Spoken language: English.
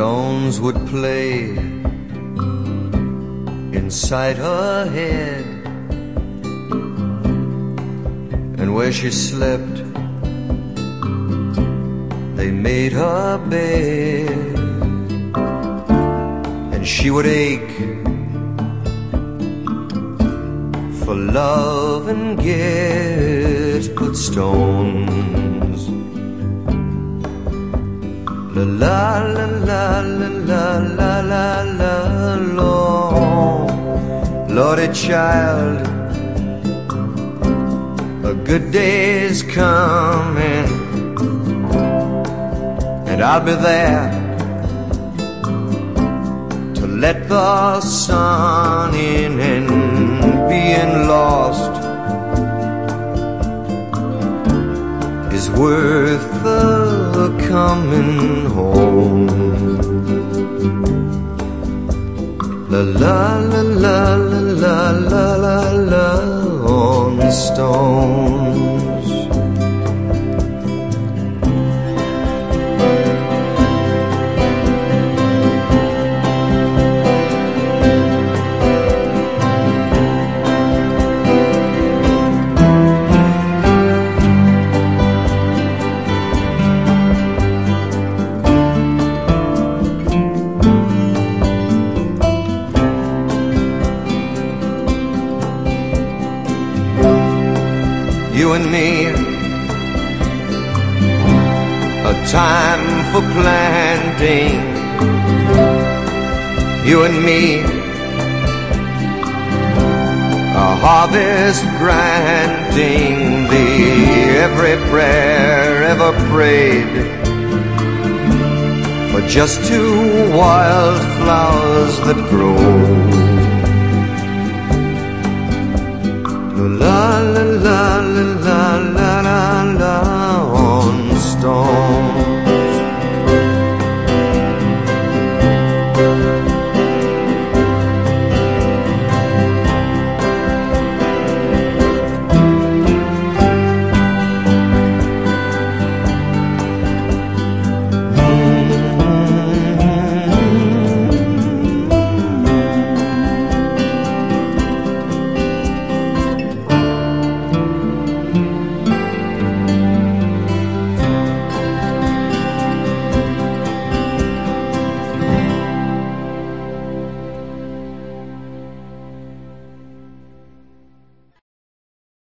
stones would play inside her head. And where she slept, they made her bed. And she would ache for love and get good stones. La la la la la la la la Lord, Lordy child, a good day is coming, and I'll be there to let the sun in and being lost is worth the coming home. La la la la la la la la on the stone. You and me. A time for planting. You and me. A harvest granting thee every prayer ever prayed. For just two wild flowers that grow la la la la.